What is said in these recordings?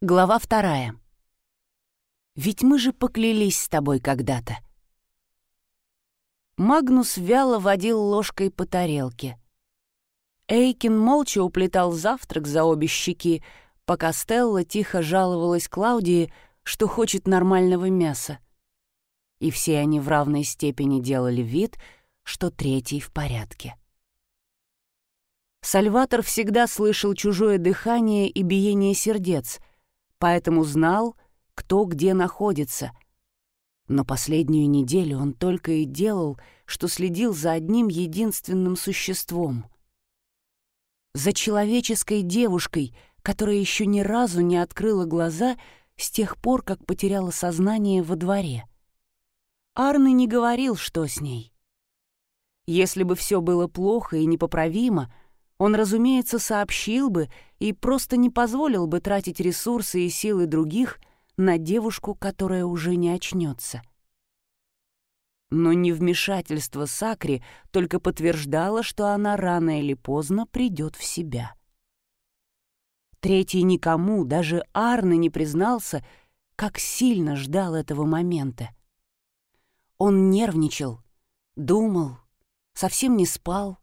Глава вторая. Ведь мы же поклялись с тобой когда-то. Магнус вяло водил ложкой по тарелке. Эйкин молча уплетал завтрак за обе щеки, пока Стелла тихо жаловалась Клаудии, что хочет нормального мяса. И все они в равной степени делали вид, что третий в порядке. Сальватор всегда слышал чужое дыхание и биение сердец — поэтому знал, кто где находится. Но последнюю неделю он только и делал, что следил за одним единственным существом. За человеческой девушкой, которая еще ни разу не открыла глаза с тех пор, как потеряла сознание во дворе. Арны не говорил, что с ней. Если бы все было плохо и непоправимо — он, разумеется, сообщил бы и просто не позволил бы тратить ресурсы и силы других на девушку, которая уже не очнется. Но невмешательство Сакри только подтверждало, что она рано или поздно придет в себя. Третий никому, даже Арны, не признался, как сильно ждал этого момента. Он нервничал, думал, совсем не спал,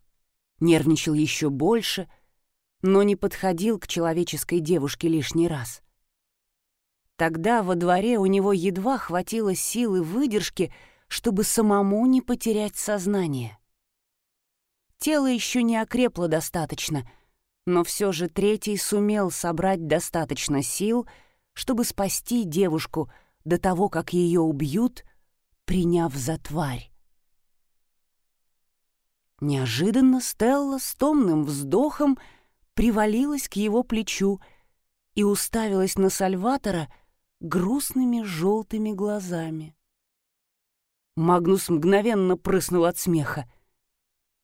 нервничал еще больше, но не подходил к человеческой девушке лишний раз. Тогда во дворе у него едва хватило силы выдержки, чтобы самому не потерять сознание. Тело еще не окрепло достаточно, но все же третий сумел собрать достаточно сил, чтобы спасти девушку до того, как ее убьют, приняв за тварь. Неожиданно Стелла с томным вздохом привалилась к его плечу и уставилась на Сальватора грустными желтыми глазами. Магнус мгновенно прыснул от смеха.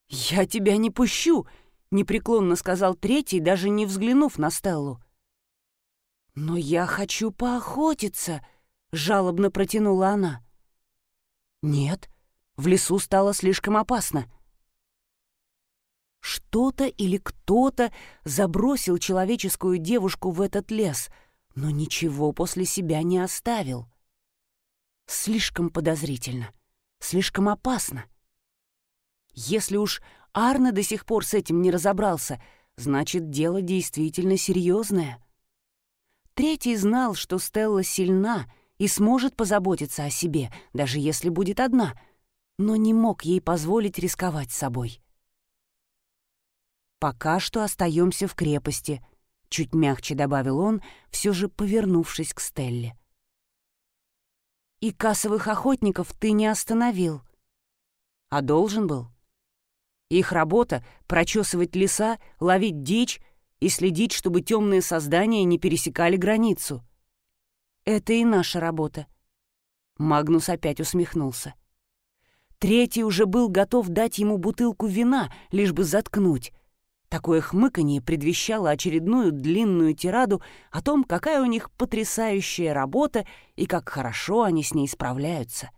«Я тебя не пущу!» — непреклонно сказал третий, даже не взглянув на Стеллу. «Но я хочу поохотиться!» — жалобно протянула она. «Нет, в лесу стало слишком опасно. Что-то или кто-то забросил человеческую девушку в этот лес, но ничего после себя не оставил. Слишком подозрительно, слишком опасно. Если уж Арне до сих пор с этим не разобрался, значит, дело действительно серьезное. Третий знал, что Стелла сильна и сможет позаботиться о себе, даже если будет одна, но не мог ей позволить рисковать собой. «Пока что остаемся в крепости», — чуть мягче добавил он, все же повернувшись к Стелле. «И кассовых охотников ты не остановил». «А должен был?» Их работа — прочесывать леса, ловить дичь и следить, чтобы темные создания не пересекали границу. Это и наша работа. Магнус опять усмехнулся. Третий уже был готов дать ему бутылку вина, лишь бы заткнуть, Такое хмыканье предвещало очередную длинную тираду о том, какая у них потрясающая работа и как хорошо они с ней справляются.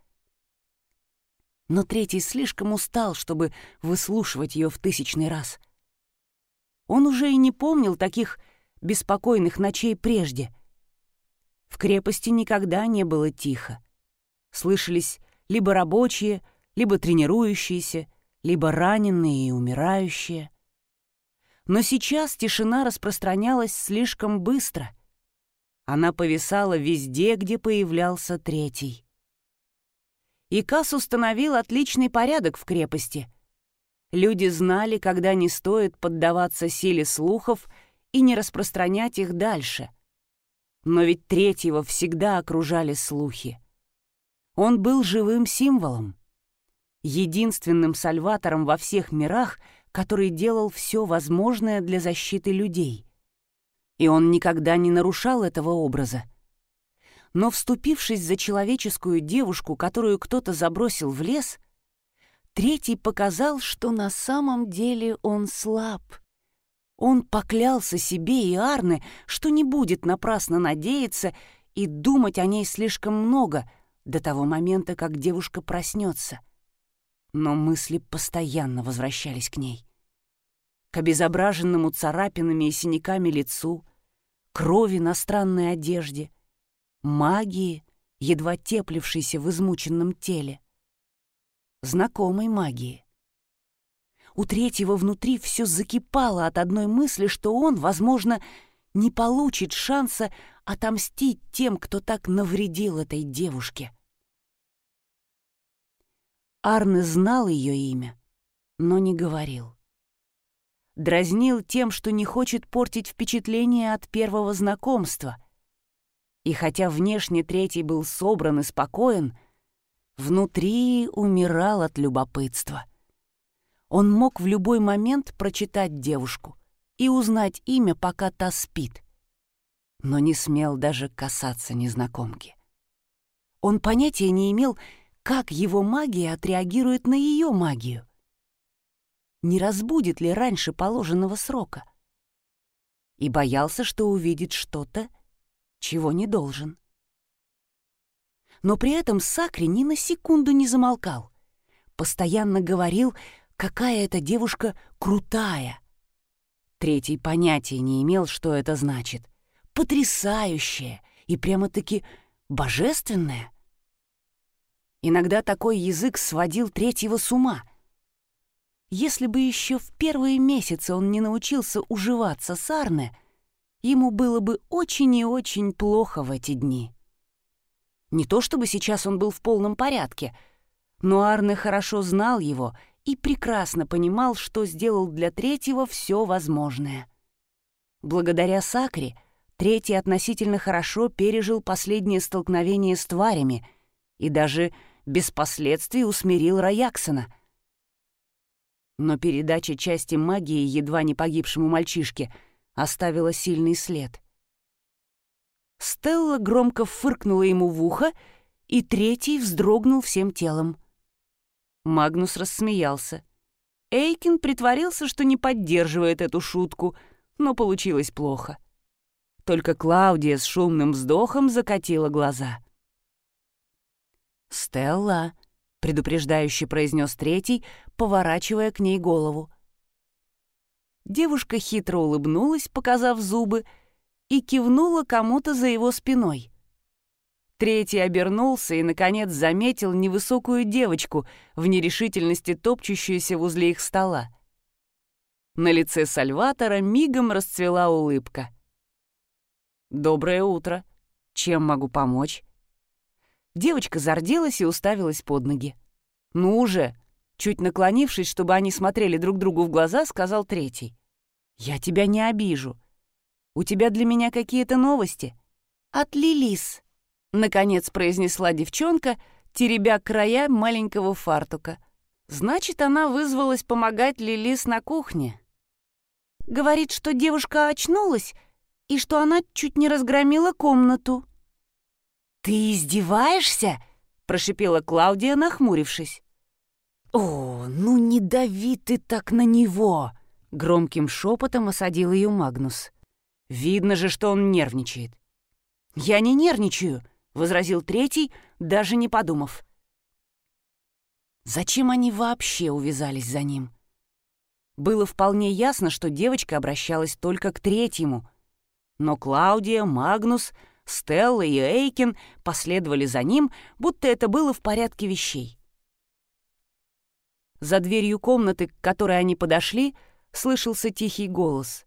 Но третий слишком устал, чтобы выслушивать ее в тысячный раз. Он уже и не помнил таких беспокойных ночей прежде. В крепости никогда не было тихо. Слышались либо рабочие, либо тренирующиеся, либо раненые и умирающие но сейчас тишина распространялась слишком быстро. Она повисала везде, где появлялся третий. И Кас установил отличный порядок в крепости. Люди знали, когда не стоит поддаваться силе слухов и не распространять их дальше. Но ведь третьего всегда окружали слухи. Он был живым символом, единственным сальватором во всех мирах — который делал все возможное для защиты людей. И он никогда не нарушал этого образа. Но вступившись за человеческую девушку, которую кто-то забросил в лес, третий показал, что на самом деле он слаб. Он поклялся себе и Арне, что не будет напрасно надеяться и думать о ней слишком много до того момента, как девушка проснется — но мысли постоянно возвращались к ней. К обезображенному царапинами и синяками лицу, крови на странной одежде, магии, едва теплившейся в измученном теле. Знакомой магии. У третьего внутри все закипало от одной мысли, что он, возможно, не получит шанса отомстить тем, кто так навредил этой девушке. Арне знал ее имя, но не говорил. Дразнил тем, что не хочет портить впечатление от первого знакомства. И хотя внешне третий был собран и спокоен, внутри умирал от любопытства. Он мог в любой момент прочитать девушку и узнать имя, пока та спит, но не смел даже касаться незнакомки. Он понятия не имел, как его магия отреагирует на ее магию. Не разбудит ли раньше положенного срока? И боялся, что увидит что-то, чего не должен. Но при этом Сакри ни на секунду не замолкал. Постоянно говорил, какая эта девушка крутая. Третий понятия не имел, что это значит. Потрясающая и прямо-таки божественная. Иногда такой язык сводил третьего с ума. Если бы еще в первые месяцы он не научился уживаться с Арне, ему было бы очень и очень плохо в эти дни. Не то чтобы сейчас он был в полном порядке, но Арне хорошо знал его и прекрасно понимал, что сделал для третьего все возможное. Благодаря Сакре третий относительно хорошо пережил последнее столкновение с тварями и даже без последствий усмирил Раяксона. Но передача части магии едва не погибшему мальчишке оставила сильный след. Стелла громко фыркнула ему в ухо, и третий вздрогнул всем телом. Магнус рассмеялся. Эйкин притворился, что не поддерживает эту шутку, но получилось плохо. Только Клаудия с шумным вздохом закатила глаза. «Стелла», — предупреждающе произнес третий, поворачивая к ней голову. Девушка хитро улыбнулась, показав зубы, и кивнула кому-то за его спиной. Третий обернулся и, наконец, заметил невысокую девочку в нерешительности топчущуюся возле их стола. На лице Сальватора мигом расцвела улыбка. «Доброе утро. Чем могу помочь?» Девочка зарделась и уставилась под ноги. «Ну уже!» Чуть наклонившись, чтобы они смотрели друг другу в глаза, сказал третий. «Я тебя не обижу. У тебя для меня какие-то новости?» «От Лилис», — наконец произнесла девчонка, теребя края маленького фартука. «Значит, она вызвалась помогать Лилис на кухне». «Говорит, что девушка очнулась и что она чуть не разгромила комнату». «Ты издеваешься?» — прошипела Клаудия, нахмурившись. «О, ну не дави ты так на него!» — громким шепотом осадил ее Магнус. «Видно же, что он нервничает». «Я не нервничаю», — возразил третий, даже не подумав. Зачем они вообще увязались за ним? Было вполне ясно, что девочка обращалась только к третьему. Но Клаудия, Магнус Стелла и Эйкин последовали за ним, будто это было в порядке вещей. За дверью комнаты, к которой они подошли, слышался тихий голос.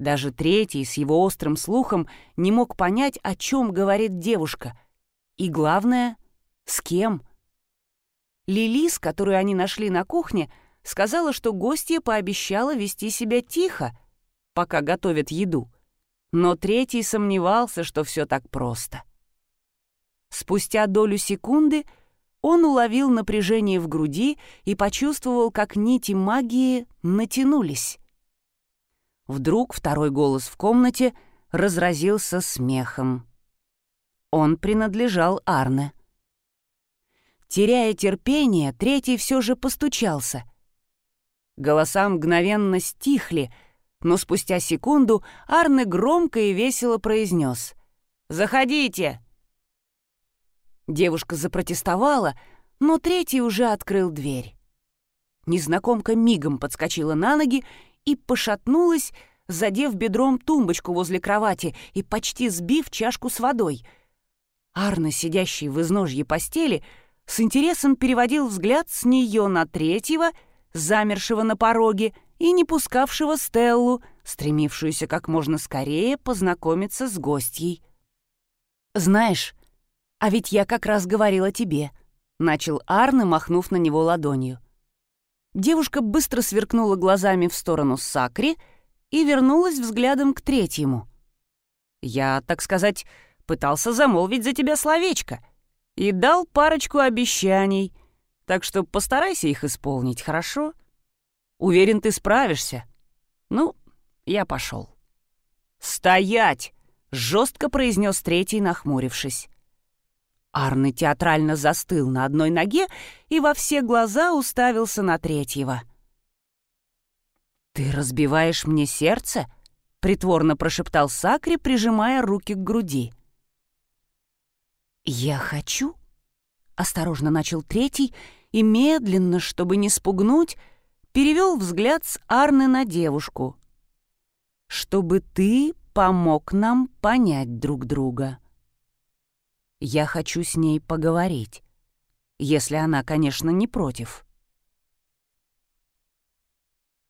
Даже третий с его острым слухом не мог понять, о чем говорит девушка. И главное, с кем. Лилис, которую они нашли на кухне, сказала, что гостья пообещала вести себя тихо, пока готовят еду — но третий сомневался, что все так просто. Спустя долю секунды он уловил напряжение в груди и почувствовал, как нити магии натянулись. Вдруг второй голос в комнате разразился смехом. Он принадлежал Арне. Теряя терпение, третий все же постучался. Голоса мгновенно стихли — но спустя секунду Арне громко и весело произнес «Заходите!». Девушка запротестовала, но третий уже открыл дверь. Незнакомка мигом подскочила на ноги и пошатнулась, задев бедром тумбочку возле кровати и почти сбив чашку с водой. Арна, сидящий в изножье постели, с интересом переводил взгляд с нее на третьего, замершего на пороге, и не пускавшего Стеллу, стремившуюся как можно скорее познакомиться с гостьей. «Знаешь, а ведь я как раз говорила тебе», — начал Арне, махнув на него ладонью. Девушка быстро сверкнула глазами в сторону Сакри и вернулась взглядом к третьему. «Я, так сказать, пытался замолвить за тебя словечко и дал парочку обещаний, так что постарайся их исполнить, хорошо?» Уверен, ты справишься. Ну, я пошел. «Стоять!» — жестко произнес третий, нахмурившись. Арны театрально застыл на одной ноге и во все глаза уставился на третьего. «Ты разбиваешь мне сердце?» — притворно прошептал Сакри, прижимая руки к груди. «Я хочу?» — осторожно начал третий и медленно, чтобы не спугнуть, перевел взгляд с Арны на девушку. «Чтобы ты помог нам понять друг друга. Я хочу с ней поговорить, если она, конечно, не против».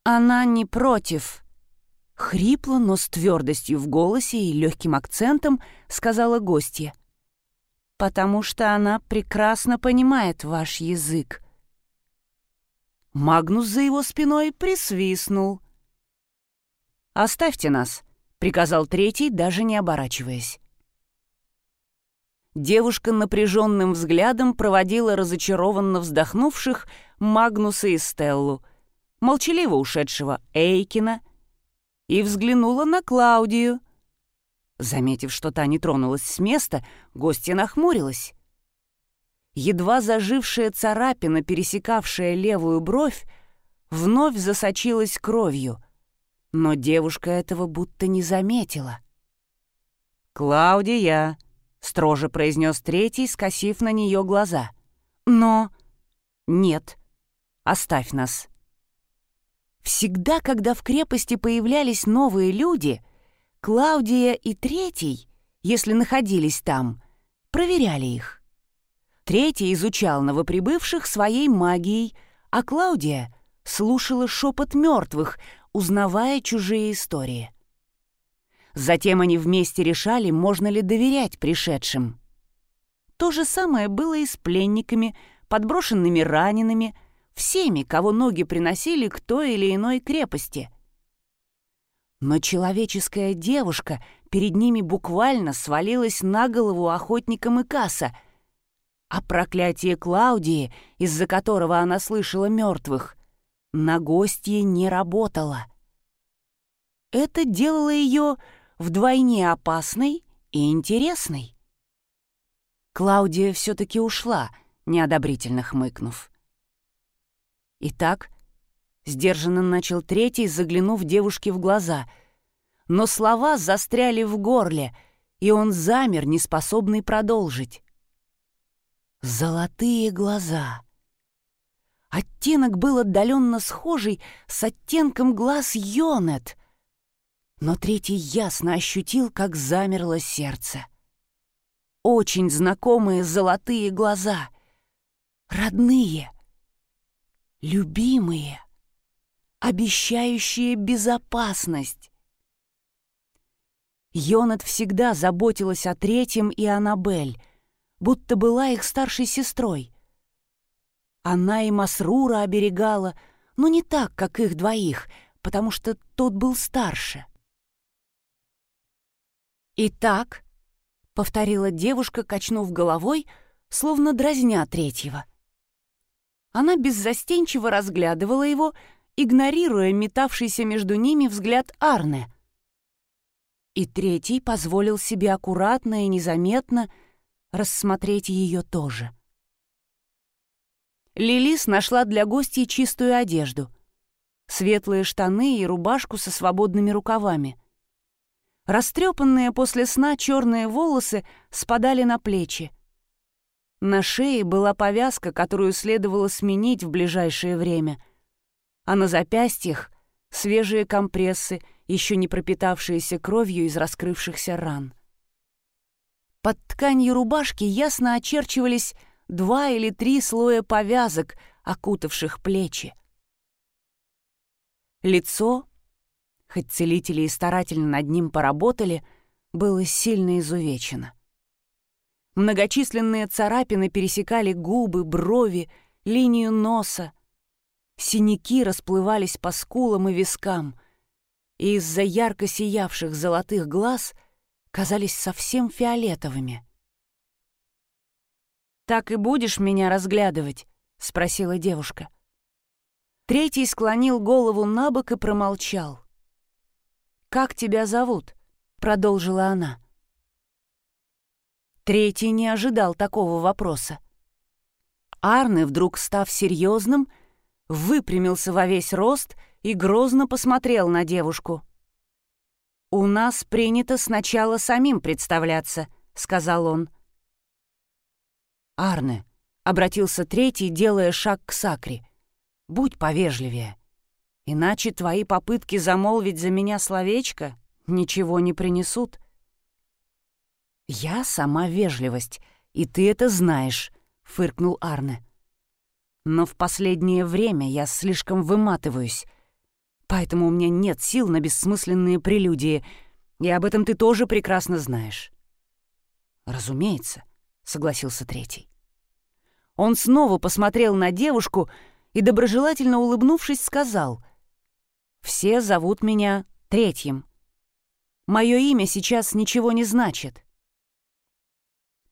«Она не против», — хрипло, но с твердостью в голосе и легким акцентом сказала гостья. «Потому что она прекрасно понимает ваш язык Магнус за его спиной присвистнул. «Оставьте нас», — приказал третий, даже не оборачиваясь. Девушка напряженным взглядом проводила разочарованно вздохнувших Магнуса и Стеллу, молчаливо ушедшего Эйкина, и взглянула на Клаудию. Заметив, что та не тронулась с места, гостья нахмурилась. Едва зажившая царапина, пересекавшая левую бровь, вновь засочилась кровью, но девушка этого будто не заметила. «Клаудия!» — строже произнес третий, скосив на нее глаза. «Но...» «Нет, оставь нас». Всегда, когда в крепости появлялись новые люди, Клаудия и Третий, если находились там, проверяли их. Третий изучал новоприбывших своей магией, а Клаудия слушала шепот мертвых, узнавая чужие истории. Затем они вместе решали, можно ли доверять пришедшим. То же самое было и с пленниками, подброшенными ранеными, всеми, кого ноги приносили к той или иной крепости. Но человеческая девушка перед ними буквально свалилась на голову охотникам и касса — а проклятие Клаудии, из-за которого она слышала мертвых, на гостье не работало. Это делало ее вдвойне опасной и интересной. Клаудия все-таки ушла, неодобрительно хмыкнув. Итак, сдержанно начал третий, заглянув девушке в глаза, но слова застряли в горле, и он замер, неспособный продолжить. Золотые глаза. Оттенок был отдаленно схожий с оттенком глаз Йонет, но третий ясно ощутил, как замерло сердце. Очень знакомые золотые глаза. Родные. Любимые. Обещающие безопасность. Йонет всегда заботилась о третьем и Аннабель, будто была их старшей сестрой. Она и Масрура оберегала, но не так, как их двоих, потому что тот был старше. «Итак», — повторила девушка, качнув головой, словно дразня третьего. Она беззастенчиво разглядывала его, игнорируя метавшийся между ними взгляд Арне. И третий позволил себе аккуратно и незаметно рассмотреть ее тоже. Лилис нашла для гостей чистую одежду. Светлые штаны и рубашку со свободными рукавами. Растрепанные после сна черные волосы спадали на плечи. На шее была повязка, которую следовало сменить в ближайшее время, а на запястьях — свежие компрессы еще не пропитавшиеся кровью из раскрывшихся ран. Под тканью рубашки ясно очерчивались два или три слоя повязок, окутавших плечи. Лицо, хоть целители и старательно над ним поработали, было сильно изувечено. Многочисленные царапины пересекали губы, брови, линию носа. Синяки расплывались по скулам и вискам, и из-за ярко сиявших золотых глаз казались совсем фиолетовыми. «Так и будешь меня разглядывать?» — спросила девушка. Третий склонил голову на бок и промолчал. «Как тебя зовут?» — продолжила она. Третий не ожидал такого вопроса. Арне, вдруг став серьезным, выпрямился во весь рост и грозно посмотрел на девушку. «У нас принято сначала самим представляться», — сказал он. «Арне», — обратился третий, делая шаг к Сакре, — «будь повежливее, иначе твои попытки замолвить за меня словечко ничего не принесут». «Я сама вежливость, и ты это знаешь», — фыркнул Арне. «Но в последнее время я слишком выматываюсь, поэтому у меня нет сил на бессмысленные прелюдии, и об этом ты тоже прекрасно знаешь». «Разумеется», — согласился третий. Он снова посмотрел на девушку и, доброжелательно улыбнувшись, сказал, «Все зовут меня Третьим. Мое имя сейчас ничего не значит».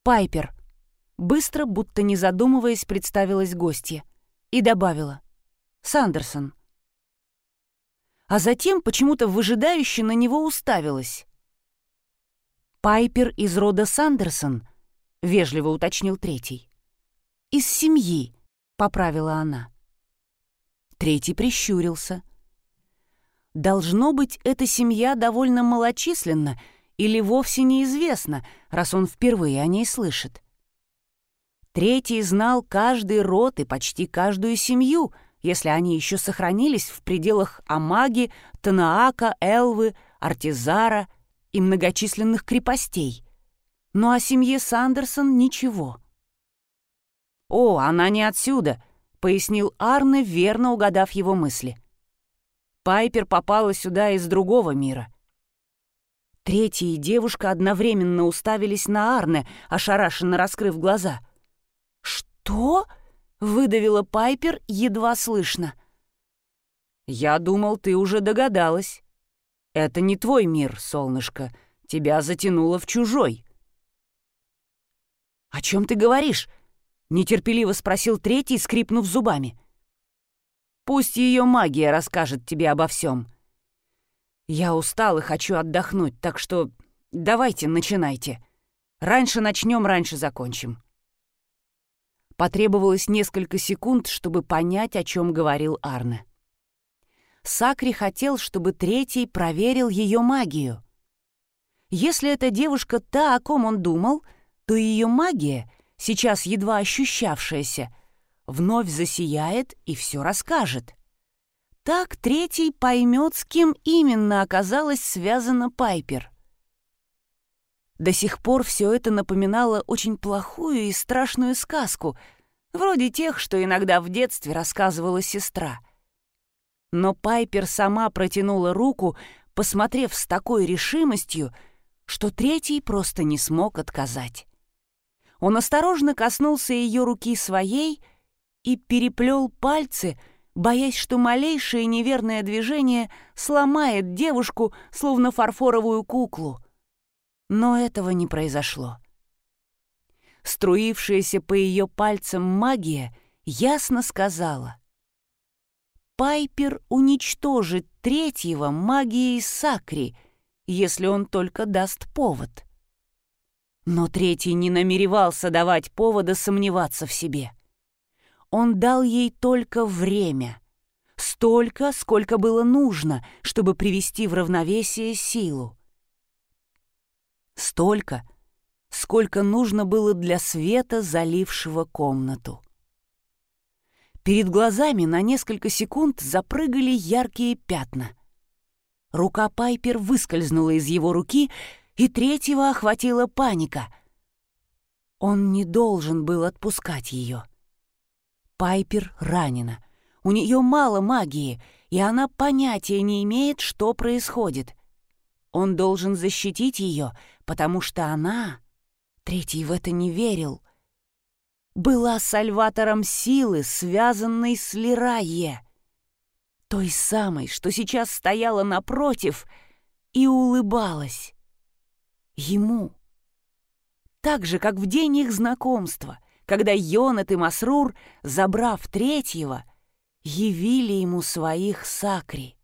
«Пайпер», быстро, будто не задумываясь, представилась гостья и добавила, «Сандерсон». А затем почему-то выжидающе на него уставилась. «Пайпер из рода Сандерсон», — вежливо уточнил третий из семьи», — поправила она. Третий прищурился. «Должно быть, эта семья довольно малочисленна или вовсе неизвестна, раз он впервые о ней слышит. Третий знал каждый род и почти каждую семью, если они еще сохранились в пределах Амаги, Танаака, Элвы, Артизара и многочисленных крепостей. Но о семье Сандерсон ничего. «О, она не отсюда», — пояснил Арне, верно угадав его мысли. Пайпер попала сюда из другого мира. Третья и девушка одновременно уставились на Арне, ошарашенно раскрыв глаза. «Что?» — выдавила Пайпер едва слышно. «Я думал, ты уже догадалась. Это не твой мир, солнышко. Тебя затянуло в чужой». «О чем ты говоришь?» Нетерпеливо спросил третий, скрипнув зубами. «Пусть ее магия расскажет тебе обо всем. Я устал и хочу отдохнуть, так что давайте начинайте. Раньше начнем, раньше закончим». Потребовалось несколько секунд, чтобы понять, о чем говорил Арне. Сакри хотел, чтобы третий проверил ее магию. Если эта девушка та, о ком он думал, то ее магия сейчас едва ощущавшаяся, вновь засияет и все расскажет. Так третий поймет, с кем именно оказалась связана Пайпер. До сих пор все это напоминало очень плохую и страшную сказку, вроде тех, что иногда в детстве рассказывала сестра. Но Пайпер сама протянула руку, посмотрев с такой решимостью, что третий просто не смог отказать. Он осторожно коснулся ее руки своей и переплел пальцы, боясь, что малейшее неверное движение сломает девушку, словно фарфоровую куклу. Но этого не произошло. Струившаяся по ее пальцам магия ясно сказала. Пайпер уничтожит третьего магией Сакри, если он только даст повод. Но третий не намеревался давать повода сомневаться в себе. Он дал ей только время. Столько, сколько было нужно, чтобы привести в равновесие силу. Столько, сколько нужно было для света, залившего комнату. Перед глазами на несколько секунд запрыгали яркие пятна. Рука Пайпер выскользнула из его руки, и третьего охватила паника. Он не должен был отпускать ее. Пайпер ранена. У нее мало магии, и она понятия не имеет, что происходит. Он должен защитить ее, потому что она, третий в это не верил, была сальватором силы, связанной с Лирайе, той самой, что сейчас стояла напротив и улыбалась. Ему. Так же, как в день их знакомства, когда Йонат и Масрур, забрав третьего, явили ему своих сакри.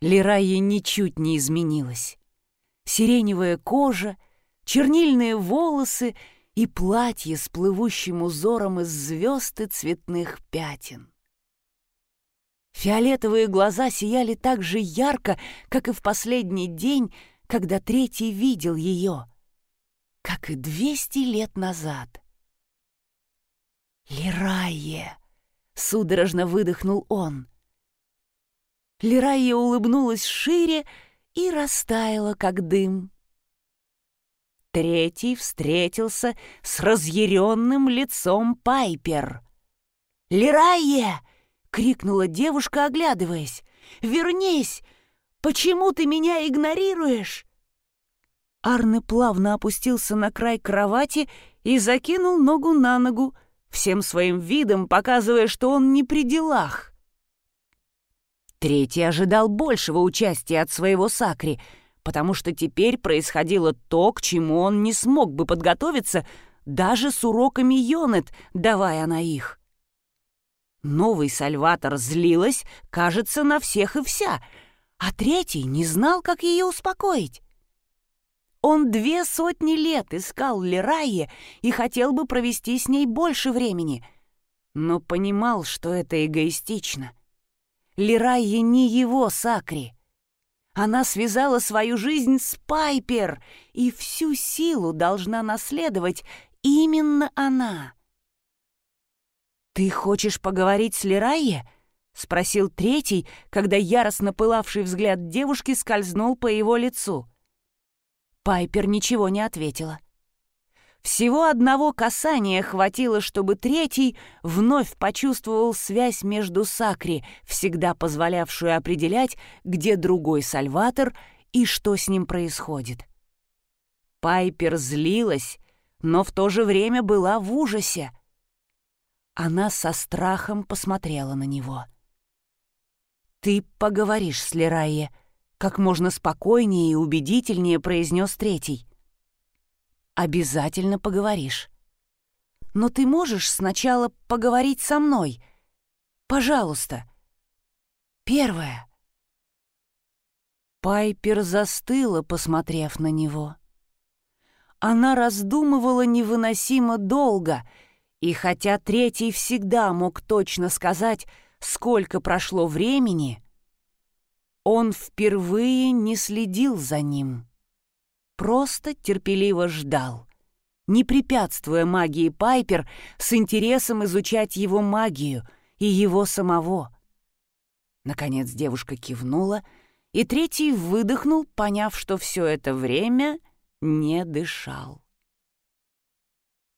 Лирайя ничуть не изменилась. Сиреневая кожа, чернильные волосы и платье с плывущим узором из звезд и цветных пятен. Фиолетовые глаза сияли так же ярко, как и в последний день, когда третий видел ее, как и двести лет назад. «Лирайе!» — судорожно выдохнул он. Лирайе улыбнулась шире и растаяла, как дым. Третий встретился с разъяренным лицом Пайпер. «Лирайе!» — крикнула девушка, оглядываясь. «Вернись! Почему ты меня игнорируешь?» Арне плавно опустился на край кровати и закинул ногу на ногу, всем своим видом показывая, что он не при делах. Третий ожидал большего участия от своего Сакри, потому что теперь происходило то, к чему он не смог бы подготовиться даже с уроками Йонет, давая на их. Новый Сальватор злилась, кажется, на всех и вся — а третий не знал, как ее успокоить. Он две сотни лет искал Лерайе и хотел бы провести с ней больше времени, но понимал, что это эгоистично. Лерайе не его Сакри. Она связала свою жизнь с Пайпер, и всю силу должна наследовать именно она. «Ты хочешь поговорить с Лерайе?» — спросил третий, когда яростно пылавший взгляд девушки скользнул по его лицу. Пайпер ничего не ответила. Всего одного касания хватило, чтобы третий вновь почувствовал связь между Сакри, всегда позволявшую определять, где другой Сальватор и что с ним происходит. Пайпер злилась, но в то же время была в ужасе. Она со страхом посмотрела на него. — «Ты поговоришь с Лерайе», — как можно спокойнее и убедительнее произнес третий. «Обязательно поговоришь. Но ты можешь сначала поговорить со мной? Пожалуйста. Первое». Пайпер застыла, посмотрев на него. Она раздумывала невыносимо долго, и хотя третий всегда мог точно сказать, сколько прошло времени, он впервые не следил за ним. Просто терпеливо ждал, не препятствуя магии Пайпер с интересом изучать его магию и его самого. Наконец девушка кивнула, и третий выдохнул, поняв, что все это время не дышал.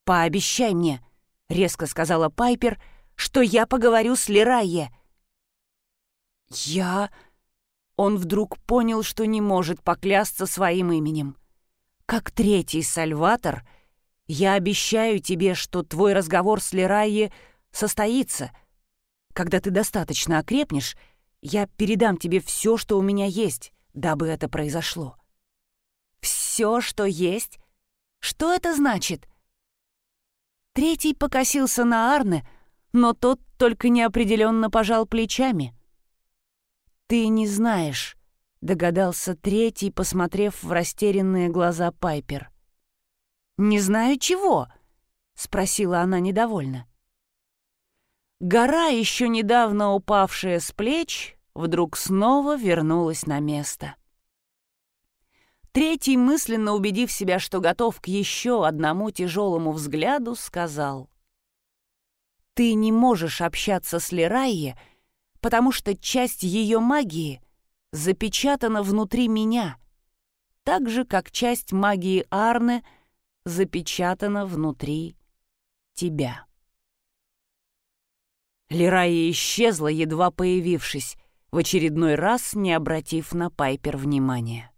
«Пообещай мне», — резко сказала Пайпер, — что я поговорю с Лерайе. Я... Он вдруг понял, что не может поклясться своим именем. Как третий Сальватор, я обещаю тебе, что твой разговор с Лерайе состоится. Когда ты достаточно окрепнешь, я передам тебе все, что у меня есть, дабы это произошло. Все, что есть? Что это значит? Третий покосился на Арне, но тот только неопределенно пожал плечами. «Ты не знаешь», — догадался третий, посмотрев в растерянные глаза Пайпер. «Не знаю чего?» — спросила она недовольно. Гора, еще недавно упавшая с плеч, вдруг снова вернулась на место. Третий, мысленно убедив себя, что готов к еще одному тяжелому взгляду, сказал — ты не можешь общаться с Лерайе, потому что часть ее магии запечатана внутри меня, так же, как часть магии Арны запечатана внутри тебя. Лирая исчезла, едва появившись, в очередной раз не обратив на Пайпер внимания.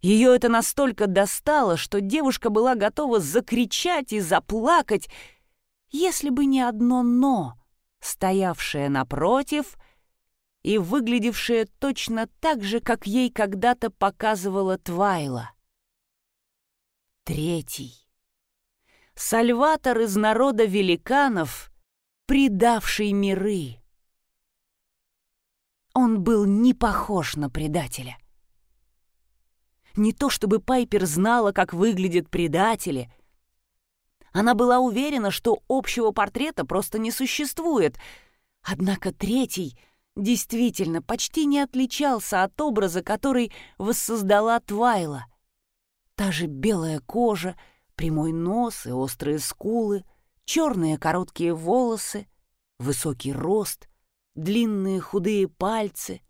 Ее это настолько достало, что девушка была готова закричать и заплакать, если бы не одно «но», стоявшее напротив и выглядевшее точно так же, как ей когда-то показывала Твайла. Третий. Сальватор из народа великанов, предавший миры. Он был не похож на предателя. Не то чтобы Пайпер знала, как выглядят предатели. Она была уверена, что общего портрета просто не существует. Однако третий действительно почти не отличался от образа, который воссоздала Твайла. Та же белая кожа, прямой нос и острые скулы, черные короткие волосы, высокий рост, длинные худые пальцы.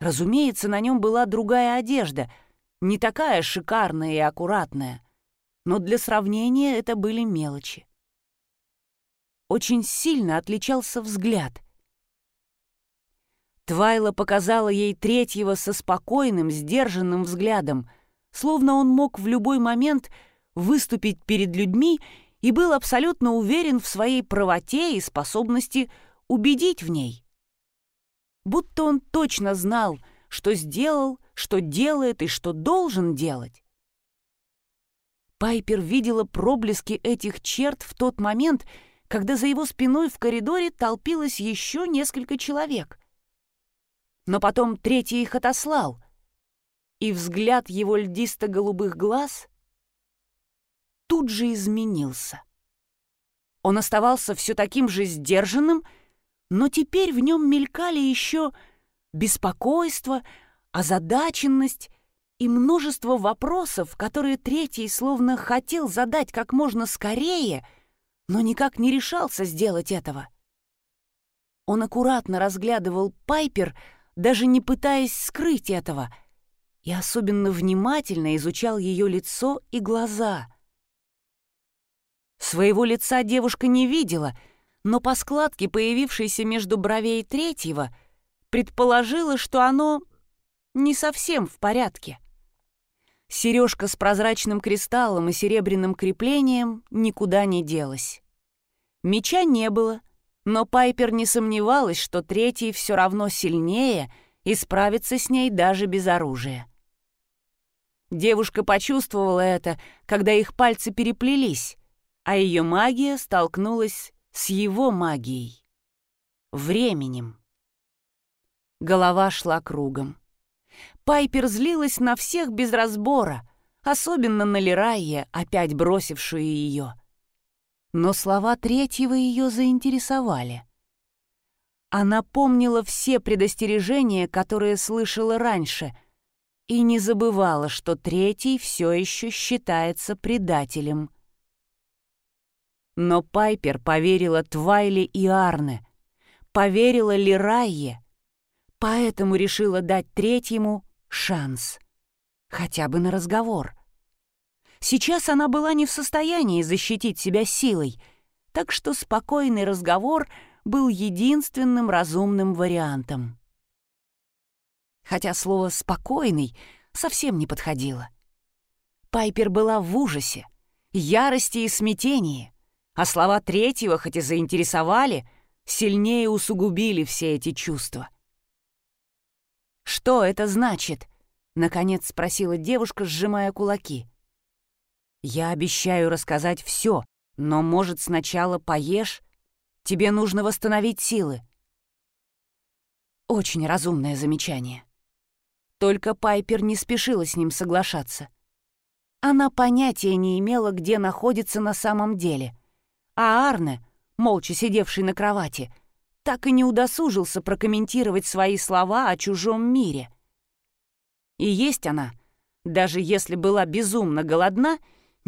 Разумеется, на нем была другая одежда — не такая шикарная и аккуратная, но для сравнения это были мелочи. Очень сильно отличался взгляд. Твайла показала ей третьего со спокойным, сдержанным взглядом, словно он мог в любой момент выступить перед людьми и был абсолютно уверен в своей правоте и способности убедить в ней. Будто он точно знал, что сделал, что делает и что должен делать. Пайпер видела проблески этих черт в тот момент, когда за его спиной в коридоре толпилось еще несколько человек. Но потом третий их отослал, и взгляд его льдисто-голубых глаз тут же изменился. Он оставался все таким же сдержанным, но теперь в нем мелькали еще беспокойство, озадаченность и множество вопросов, которые третий словно хотел задать как можно скорее, но никак не решался сделать этого. Он аккуратно разглядывал Пайпер, даже не пытаясь скрыть этого, и особенно внимательно изучал ее лицо и глаза. Своего лица девушка не видела, но по складке, появившейся между бровей третьего — предположила, что оно не совсем в порядке. Сережка с прозрачным кристаллом и серебряным креплением никуда не делась. Меча не было, но Пайпер не сомневалась, что третий все равно сильнее и справится с ней даже без оружия. Девушка почувствовала это, когда их пальцы переплелись, а ее магия столкнулась с его магией. Временем. Голова шла кругом. Пайпер злилась на всех без разбора, особенно на Лерайе, опять бросившую ее. Но слова третьего ее заинтересовали. Она помнила все предостережения, которые слышала раньше, и не забывала, что третий все еще считается предателем. Но Пайпер поверила Твайле и Арне, поверила Лирайе, поэтому решила дать третьему шанс. Хотя бы на разговор. Сейчас она была не в состоянии защитить себя силой, так что спокойный разговор был единственным разумным вариантом. Хотя слово «спокойный» совсем не подходило. Пайпер была в ужасе, ярости и смятении, а слова третьего, хоть и заинтересовали, сильнее усугубили все эти чувства — «Что это значит?» — наконец спросила девушка, сжимая кулаки. «Я обещаю рассказать все, но, может, сначала поешь? Тебе нужно восстановить силы». Очень разумное замечание. Только Пайпер не спешила с ним соглашаться. Она понятия не имела, где находится на самом деле. А Арне, молча сидевший на кровати, — так и не удосужился прокомментировать свои слова о чужом мире. И есть она, даже если была безумно голодна,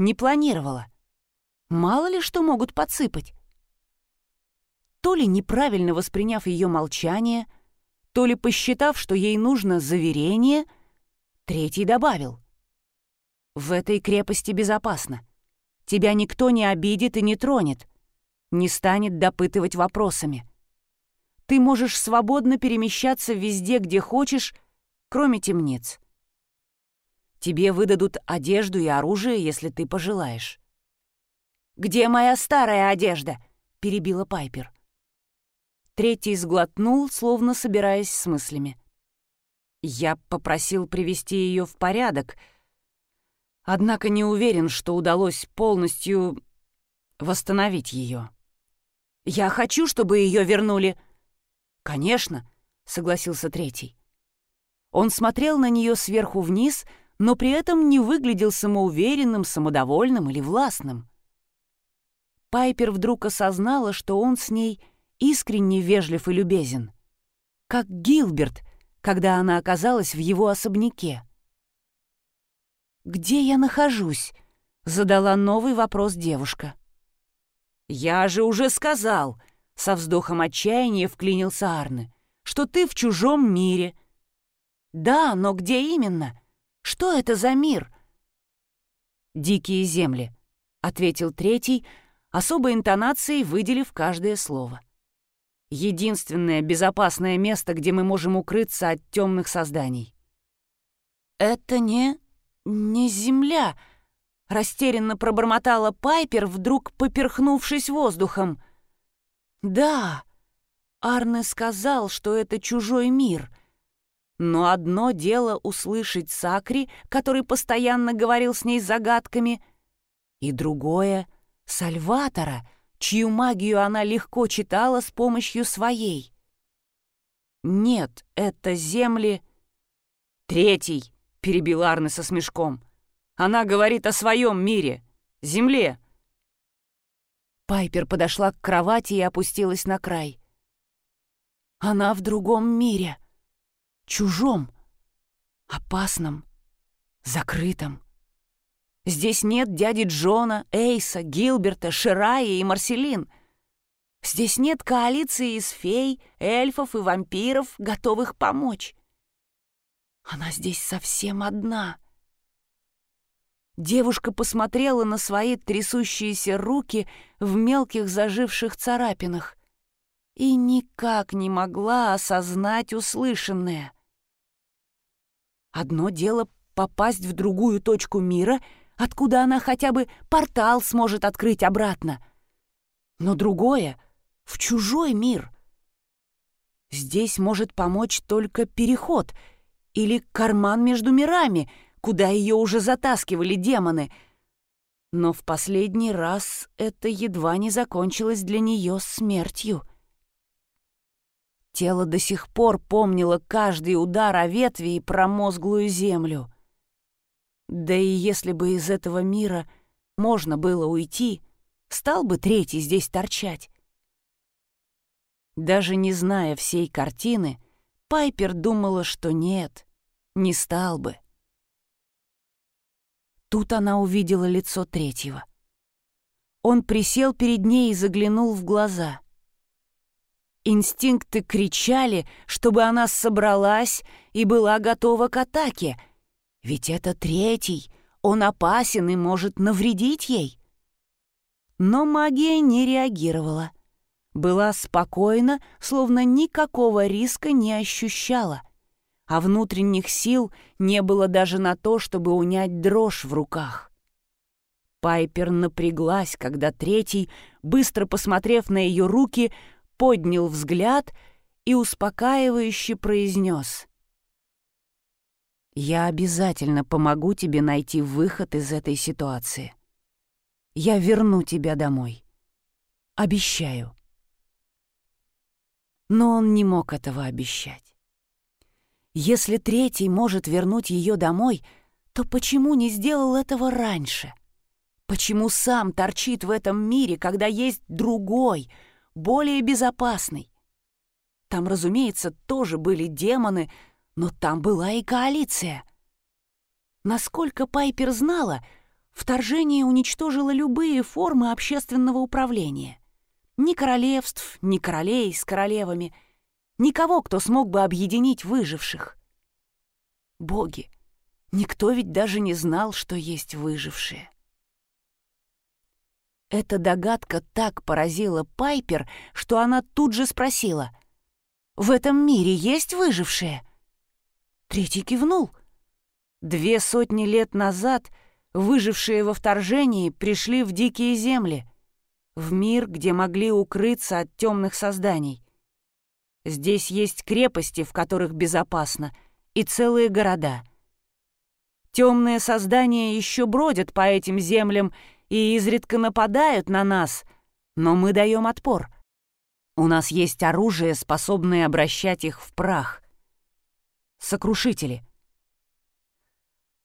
не планировала. Мало ли что могут подсыпать. То ли неправильно восприняв ее молчание, То ли посчитав, что ей нужно заверение, третий добавил. «В этой крепости безопасно. Тебя никто не обидит и не тронет, не станет допытывать вопросами. Ты можешь свободно перемещаться везде, где хочешь, кроме темниц. Тебе выдадут одежду и оружие, если ты пожелаешь. «Где моя старая одежда?» — перебила Пайпер. Третий сглотнул, словно собираясь с мыслями. Я попросил привести ее в порядок, однако не уверен, что удалось полностью восстановить ее. «Я хочу, чтобы ее вернули». «Конечно», — согласился третий. Он смотрел на нее сверху вниз, но при этом не выглядел самоуверенным, самодовольным или властным. Пайпер вдруг осознала, что он с ней искренне вежлив и любезен. Как Гилберт, когда она оказалась в его особняке. «Где я нахожусь?» — задала новый вопрос девушка. «Я же уже сказал!» — со вздохом отчаяния вклинился Арне, «что ты в чужом мире». «Да, но где именно? Что это за мир?» «Дикие земли», — ответил третий, особой интонацией выделив каждое слово. «Единственное безопасное место, где мы можем укрыться от темных созданий». «Это не... не земля», — растерянно пробормотала Пайпер, вдруг поперхнувшись воздухом. «Да, Арне сказал, что это чужой мир». Но одно дело услышать Сакри, который постоянно говорил с ней загадками, и другое — Сальватора, чью магию она легко читала с помощью своей. Нет, это земли... Третий, перебил Арне со смешком. Она говорит о своем мире, земле. Пайпер подошла к кровати и опустилась на край. Она в другом мире, чужом, опасном, закрытом. Здесь нет дяди Джона, Эйса, Гилберта, Ширая и Марселин. Здесь нет коалиции из фей, эльфов и вампиров, готовых помочь. Она здесь совсем одна. Девушка посмотрела на свои трясущиеся руки в мелких заживших царапинах и никак не могла осознать услышанное. Одно дело попасть в другую точку мира — откуда она хотя бы портал сможет открыть обратно. Но другое — в чужой мир. Здесь может помочь только переход или карман между мирами, куда ее уже затаскивали демоны. Но в последний раз это едва не закончилось для нее смертью. Тело до сих пор помнило каждый удар о ветви и промозглую землю — да и если бы из этого мира можно было уйти, стал бы третий здесь торчать. Даже не зная всей картины, Пайпер думала, что нет, не стал бы. Тут она увидела лицо третьего. Он присел перед ней и заглянул в глаза. Инстинкты кричали, чтобы она собралась и была готова к атаке — ведь это третий, он опасен и может навредить ей. Но магия не реагировала. Была спокойна, словно никакого риска не ощущала. А внутренних сил не было даже на то, чтобы унять дрожь в руках. Пайпер напряглась, когда третий, быстро посмотрев на ее руки, поднял взгляд и успокаивающе произнес. Я обязательно помогу тебе найти выход из этой ситуации. Я верну тебя домой. Обещаю. Но он не мог этого обещать. Если третий может вернуть ее домой, то почему не сделал этого раньше? Почему сам торчит в этом мире, когда есть другой, более безопасный? Там, разумеется, тоже были демоны, но там была и коалиция. Насколько Пайпер знала, вторжение уничтожило любые формы общественного управления. Ни королевств, ни королей с королевами, Никого, кто смог бы объединить выживших. Боги, никто ведь даже не знал, что есть выжившие. Эта догадка так поразила Пайпер, что она тут же спросила. «В этом мире есть выжившие?» Третий кивнул. Две сотни лет назад выжившие во вторжении пришли в дикие земли, в мир, где могли укрыться от темных созданий. Здесь есть крепости, в которых безопасно, и целые города. Темные создания еще бродят по этим землям и изредка нападают на нас, но мы даем отпор. У нас есть оружие, способное обращать их в прах. Сокрушители.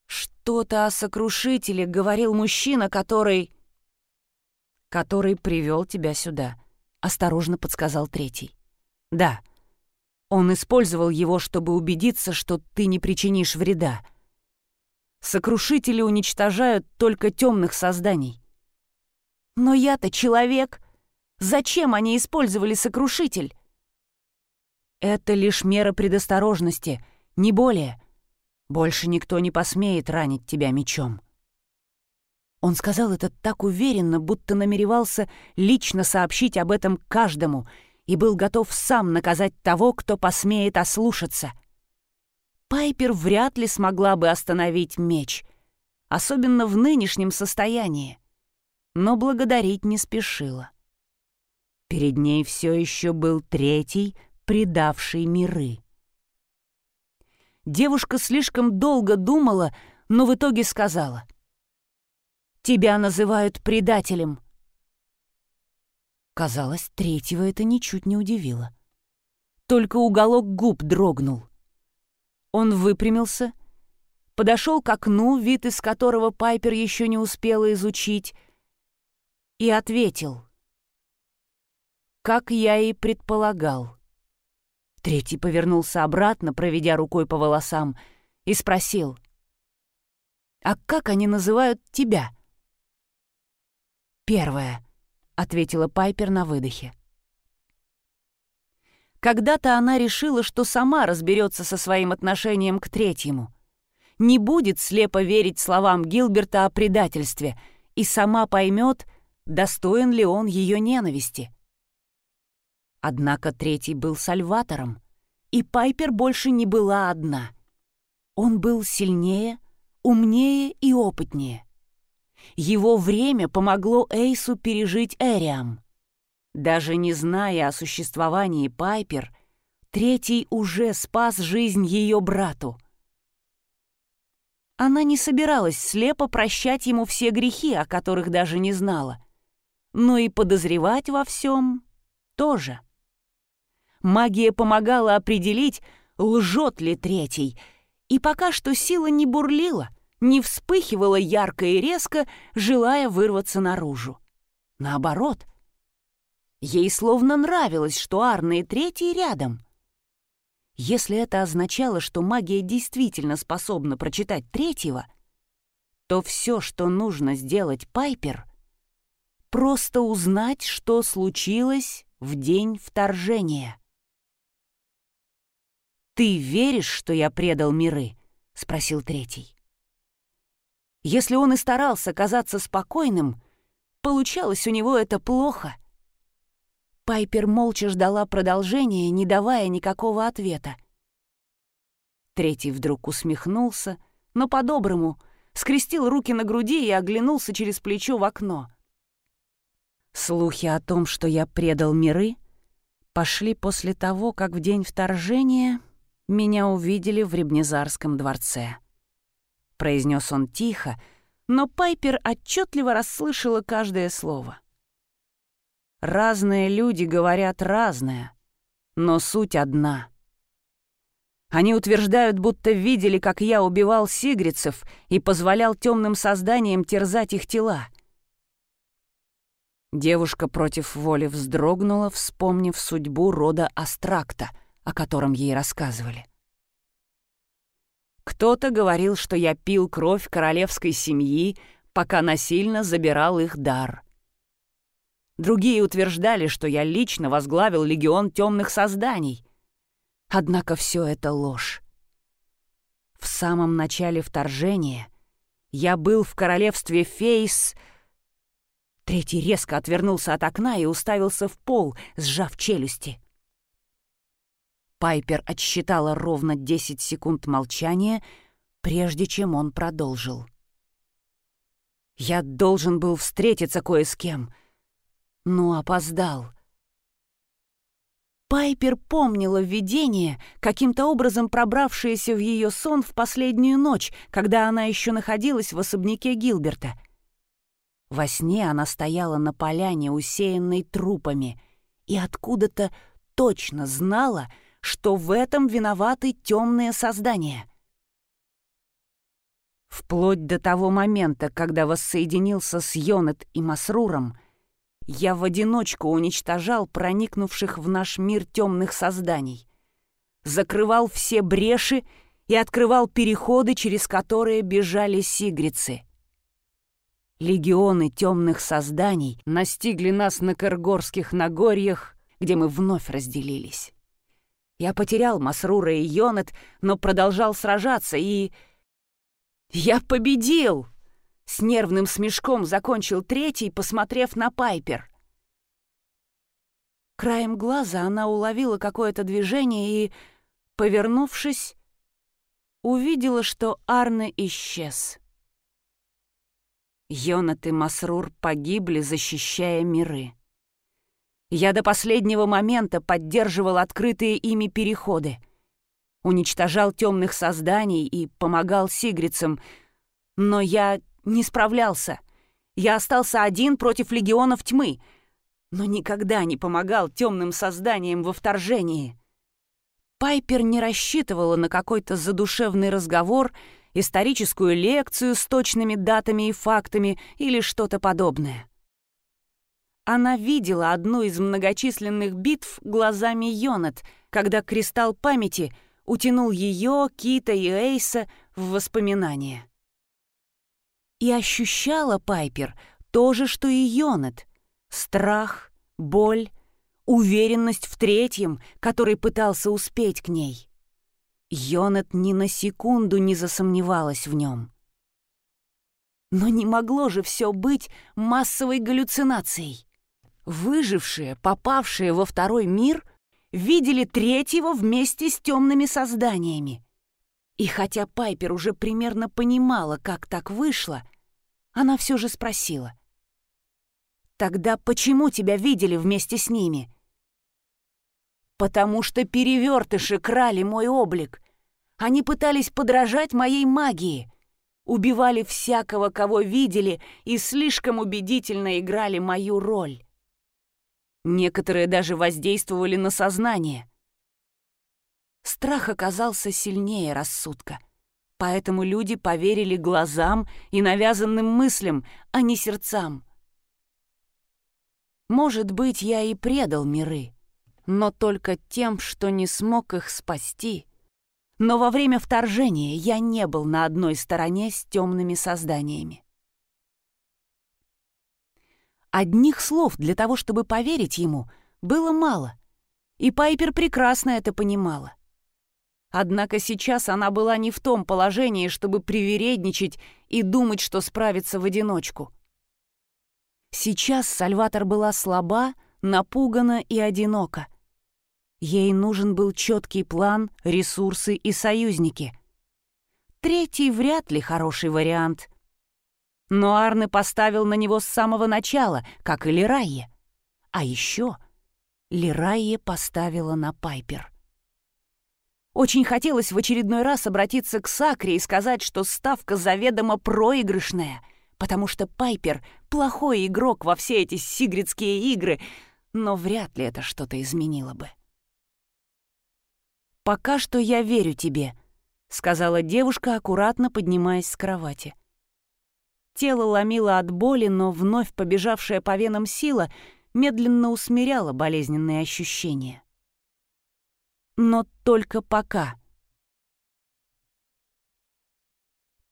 Что-то о сокрушителе говорил мужчина, который... Который привел тебя сюда, осторожно подсказал третий. Да, он использовал его, чтобы убедиться, что ты не причинишь вреда. Сокрушители уничтожают только темных созданий. Но я-то человек. Зачем они использовали сокрушитель? Это лишь мера предосторожности, не более. Больше никто не посмеет ранить тебя мечом. Он сказал это так уверенно, будто намеревался лично сообщить об этом каждому — и был готов сам наказать того, кто посмеет ослушаться. Пайпер вряд ли смогла бы остановить меч, особенно в нынешнем состоянии, но благодарить не спешила. Перед ней все еще был третий, предавший миры. Девушка слишком долго думала, но в итоге сказала. «Тебя называют предателем. Казалось, третьего это ничуть не удивило. Только уголок губ дрогнул. Он выпрямился, подошел к окну, вид из которого Пайпер еще не успела изучить, и ответил. «Как я и предполагал». Третий повернулся обратно, проведя рукой по волосам, и спросил. «А как они называют тебя?» «Первое», — ответила Пайпер на выдохе. Когда-то она решила, что сама разберется со своим отношением к третьему. Не будет слепо верить словам Гилберта о предательстве и сама поймет, достоин ли он ее ненависти. Однако третий был сальватором, и Пайпер больше не была одна. Он был сильнее, умнее и опытнее. Его время помогло Эйсу пережить Эриам. Даже не зная о существовании Пайпер, третий уже спас жизнь ее брату. Она не собиралась слепо прощать ему все грехи, о которых даже не знала, но и подозревать во всем тоже. Магия помогала определить, лжет ли третий, и пока что сила не бурлила, не вспыхивала ярко и резко, желая вырваться наружу. Наоборот, ей словно нравилось, что Арна и Третий рядом. Если это означало, что магия действительно способна прочитать Третьего, то все, что нужно сделать Пайпер, просто узнать, что случилось в день вторжения. «Ты веришь, что я предал миры?» — спросил Третий. Если он и старался казаться спокойным, получалось у него это плохо. Пайпер молча ждала продолжения, не давая никакого ответа. Третий вдруг усмехнулся, но по-доброму, скрестил руки на груди и оглянулся через плечо в окно. Слухи о том, что я предал миры, пошли после того, как в день вторжения меня увидели в Ребнезарском дворце. — произнес он тихо, но Пайпер отчетливо расслышала каждое слово. «Разные люди говорят разное, но суть одна». Они утверждают, будто видели, как я убивал сигрицев и позволял темным созданиям терзать их тела. Девушка против воли вздрогнула, вспомнив судьбу рода Астракта, о котором ей рассказывали. Кто-то говорил, что я пил кровь королевской семьи, пока насильно забирал их дар. Другие утверждали, что я лично возглавил легион темных созданий. Однако все это ложь. В самом начале вторжения я был в королевстве Фейс... Третий резко отвернулся от окна и уставился в пол, сжав челюсти. Пайпер отсчитала ровно 10 секунд молчания, прежде чем он продолжил. «Я должен был встретиться кое с кем, но опоздал. Пайпер помнила видение, каким-то образом пробравшееся в ее сон в последнюю ночь, когда она еще находилась в особняке Гилберта. Во сне она стояла на поляне, усеянной трупами, и откуда-то точно знала, что в этом виноваты темные создания. Вплоть до того момента, когда воссоединился с Йонет и Масруром — я в одиночку уничтожал проникнувших в наш мир темных созданий. Закрывал все бреши и открывал переходы, через которые бежали сигрицы. Легионы темных созданий настигли нас на Кыргорских Нагорьях, где мы вновь разделились. Я потерял Масрура и Йонет, но продолжал сражаться, и... Я победил! С нервным смешком закончил третий, посмотрев на Пайпер. Краем глаза она уловила какое-то движение и, повернувшись, увидела, что Арне исчез. Йонат и Масрур погибли, защищая миры. Я до последнего момента поддерживал открытые ими переходы, уничтожал темных созданий и помогал сигрицам, но я не справлялся. Я остался один против легионов тьмы, но никогда не помогал темным созданиям во вторжении. Пайпер не рассчитывала на какой-то задушевный разговор, историческую лекцию с точными датами и фактами или что-то подобное. Она видела одну из многочисленных битв глазами Йонат, когда кристалл памяти утянул ее, Кита и Эйса в воспоминания. И ощущала Пайпер то же, что и Йонет. Страх, боль, уверенность в третьем, который пытался успеть к ней. Йонет ни на секунду не засомневалась в нем. Но не могло же все быть массовой галлюцинацией. Выжившие, попавшие во второй мир, видели третьего вместе с темными созданиями. И хотя Пайпер уже примерно понимала, как так вышло, она все же спросила. «Тогда почему тебя видели вместе с ними?» «Потому что перевертыши крали мой облик. Они пытались подражать моей магии, убивали всякого, кого видели, и слишком убедительно играли мою роль. Некоторые даже воздействовали на сознание». Страх оказался сильнее рассудка. Поэтому люди поверили глазам и навязанным мыслям, а не сердцам. Может быть, я и предал миры, но только тем, что не смог их спасти. Но во время вторжения я не был на одной стороне с темными созданиями. Одних слов для того, чтобы поверить ему, было мало, и Пайпер прекрасно это понимала. Однако сейчас она была не в том положении, чтобы привередничать и думать, что справится в одиночку. Сейчас Сальватор была слаба, напугана и одинока. Ей нужен был четкий план, ресурсы и союзники. Третий вряд ли хороший вариант. Но Арне поставил на него с самого начала, как и Лирайе. А еще Лирайе поставила на Пайпер. Очень хотелось в очередной раз обратиться к Сакре и сказать, что ставка заведомо проигрышная, потому что Пайпер — плохой игрок во все эти сигридские игры, но вряд ли это что-то изменило бы. «Пока что я верю тебе», — сказала девушка, аккуратно поднимаясь с кровати. Тело ломило от боли, но вновь побежавшая по венам сила медленно усмиряла болезненные ощущения но только пока.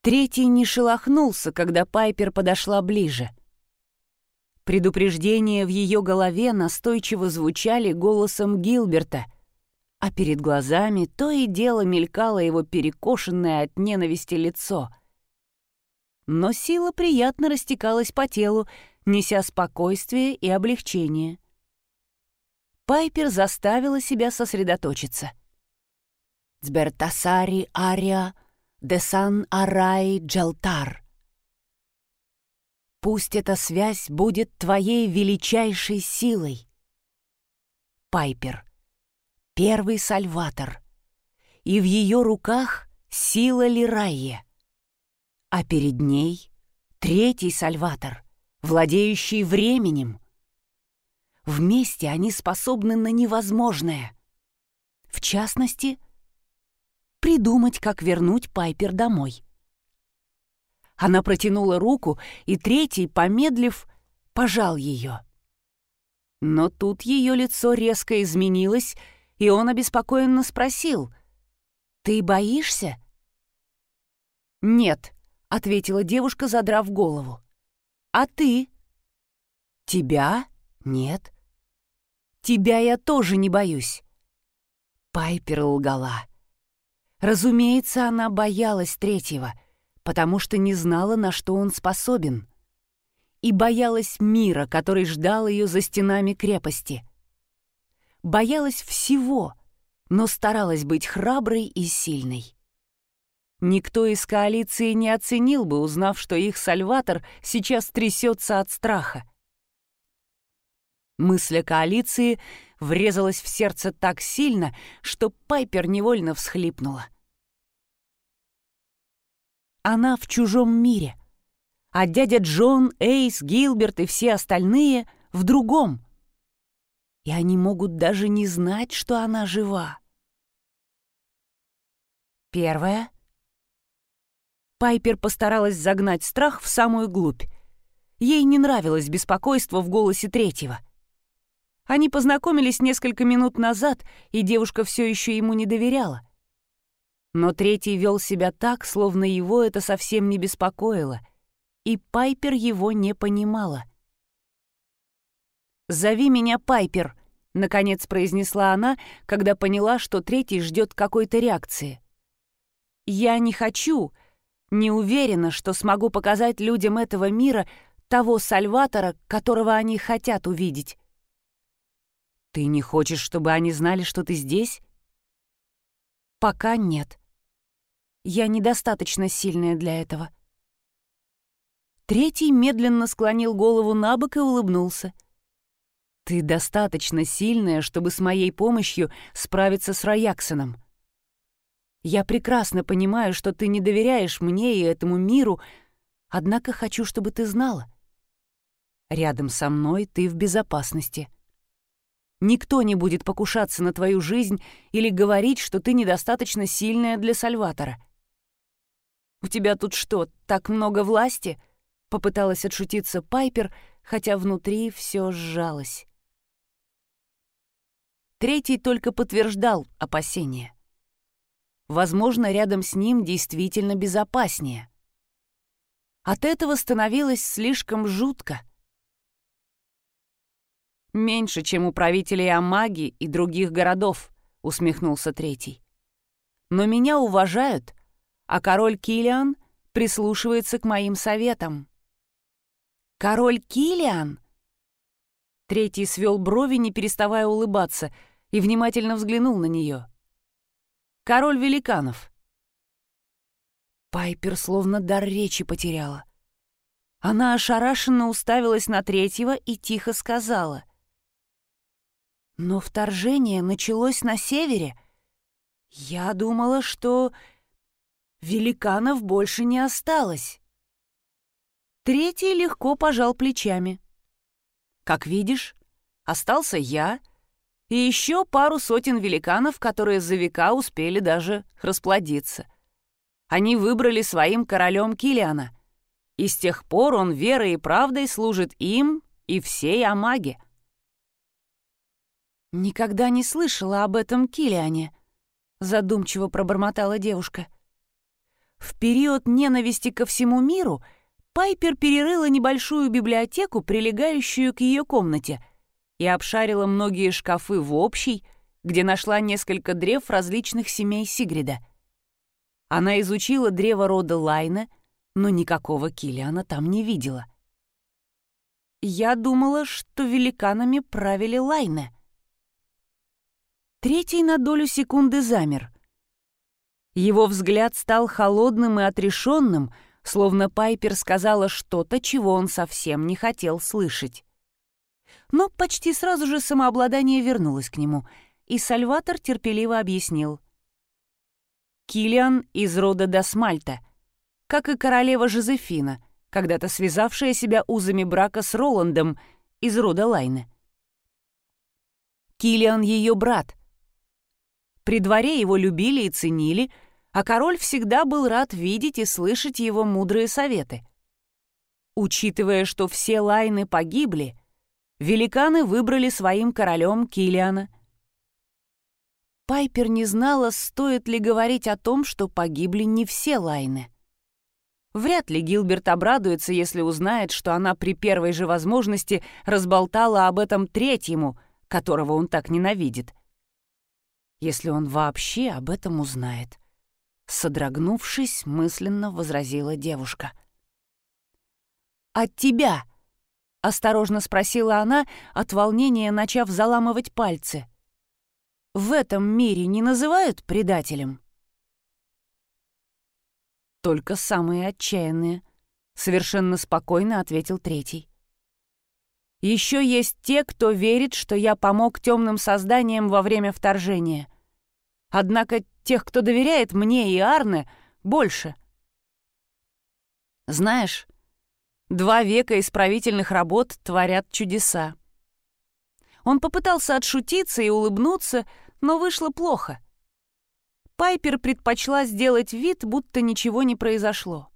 Третий не шелохнулся, когда Пайпер подошла ближе. Предупреждения в ее голове настойчиво звучали голосом Гилберта, а перед глазами то и дело мелькало его перекошенное от ненависти лицо. Но сила приятно растекалась по телу, неся спокойствие и облегчение. Пайпер заставила себя сосредоточиться. «Сбертасари ария десан арай джалтар». Пусть эта связь будет твоей величайшей силой. Пайпер — первый сальватор, и в ее руках сила Лирайе, а перед ней третий сальватор, владеющий временем. Вместе они способны на невозможное. В частности, придумать, как вернуть Пайпер домой. Она протянула руку, и третий, помедлив, пожал ее. Но тут ее лицо резко изменилось, и он обеспокоенно спросил, «Ты боишься?» «Нет», — ответила девушка, задрав голову. «А ты?» «Тебя? Нет». «Тебя я тоже не боюсь». Пайпер лгала. Разумеется, она боялась третьего, потому что не знала, на что он способен. И боялась мира, который ждал ее за стенами крепости — боялась всего, но старалась быть храброй и сильной. Никто из коалиции не оценил бы, узнав, что их Сальватор сейчас трясется от страха. Мысль о коалиции врезалась в сердце так сильно, что Пайпер невольно всхлипнула. Она в чужом мире, а дядя Джон, Эйс, Гилберт и все остальные в другом — и они могут даже не знать, что она жива. Первое. Пайпер постаралась загнать страх в самую глубь. Ей не нравилось беспокойство в голосе третьего. Они познакомились несколько минут назад, и девушка все еще ему не доверяла. Но третий вел себя так, словно его это совсем не беспокоило, и Пайпер его не понимала — «Зови меня Пайпер», — наконец произнесла она, когда поняла, что третий ждет какой-то реакции. «Я не хочу, не уверена, что смогу показать людям этого мира того Сальватора, которого они хотят увидеть». «Ты не хочешь, чтобы они знали, что ты здесь?» «Пока нет. Я недостаточно сильная для этого». Третий медленно склонил голову на бок и улыбнулся. Ты достаточно сильная, чтобы с моей помощью справиться с Раяксоном. Я прекрасно понимаю, что ты не доверяешь мне и этому миру, однако хочу, чтобы ты знала. Рядом со мной ты в безопасности. Никто не будет покушаться на твою жизнь или говорить, что ты недостаточно сильная для Сальватора. «У тебя тут что, так много власти?» — попыталась отшутиться Пайпер, хотя внутри все сжалось. Третий только подтверждал опасения. Возможно, рядом с ним действительно безопаснее. От этого становилось слишком жутко. «Меньше, чем у правителей Амаги и других городов», — усмехнулся третий. «Но меня уважают, а король Килиан прислушивается к моим советам». «Король Килиан?» Третий свел брови, не переставая улыбаться — и внимательно взглянул на нее. «Король великанов». Пайпер словно дар речи потеряла. Она ошарашенно уставилась на третьего и тихо сказала. «Но вторжение началось на севере. Я думала, что великанов больше не осталось». Третий легко пожал плечами. «Как видишь, остался я — и еще пару сотен великанов, которые за века успели даже расплодиться. Они выбрали своим королем Килиана, и с тех пор он верой и правдой служит им и всей Амаге. «Никогда не слышала об этом Килиане», — задумчиво пробормотала девушка. В период ненависти ко всему миру Пайпер перерыла небольшую библиотеку, прилегающую к ее комнате — и обшарила многие шкафы в общей, где нашла несколько древ различных семей Сигрида. Она изучила древо рода Лайна, но никакого Килиана там не видела. Я думала, что великанами правили Лайны. Третий на долю секунды замер. Его взгляд стал холодным и отрешенным, словно Пайпер сказала что-то, чего он совсем не хотел слышать. Но почти сразу же самообладание вернулось к нему, и Сальватор терпеливо объяснил. Килиан из рода Дасмальта, как и королева Жозефина, когда-то связавшая себя узами брака с Роландом из рода Лайны. Килиан ее брат — при дворе его любили и ценили, а король всегда был рад видеть и слышать его мудрые советы. Учитывая, что все лайны погибли, великаны выбрали своим королем Килиана. Пайпер не знала, стоит ли говорить о том, что погибли не все лайны. Вряд ли Гилберт обрадуется, если узнает, что она при первой же возможности разболтала об этом третьему, которого он так ненавидит если он вообще об этом узнает. Содрогнувшись, мысленно возразила девушка. «От тебя!» — осторожно спросила она, от волнения начав заламывать пальцы. «В этом мире не называют предателем?» «Только самые отчаянные», — совершенно спокойно ответил третий. «Еще есть те, кто верит, что я помог темным созданиям во время вторжения. Однако тех, кто доверяет мне и Арне, больше. Знаешь, два века исправительных работ творят чудеса. Он попытался отшутиться и улыбнуться, но вышло плохо. Пайпер предпочла сделать вид, будто ничего не произошло.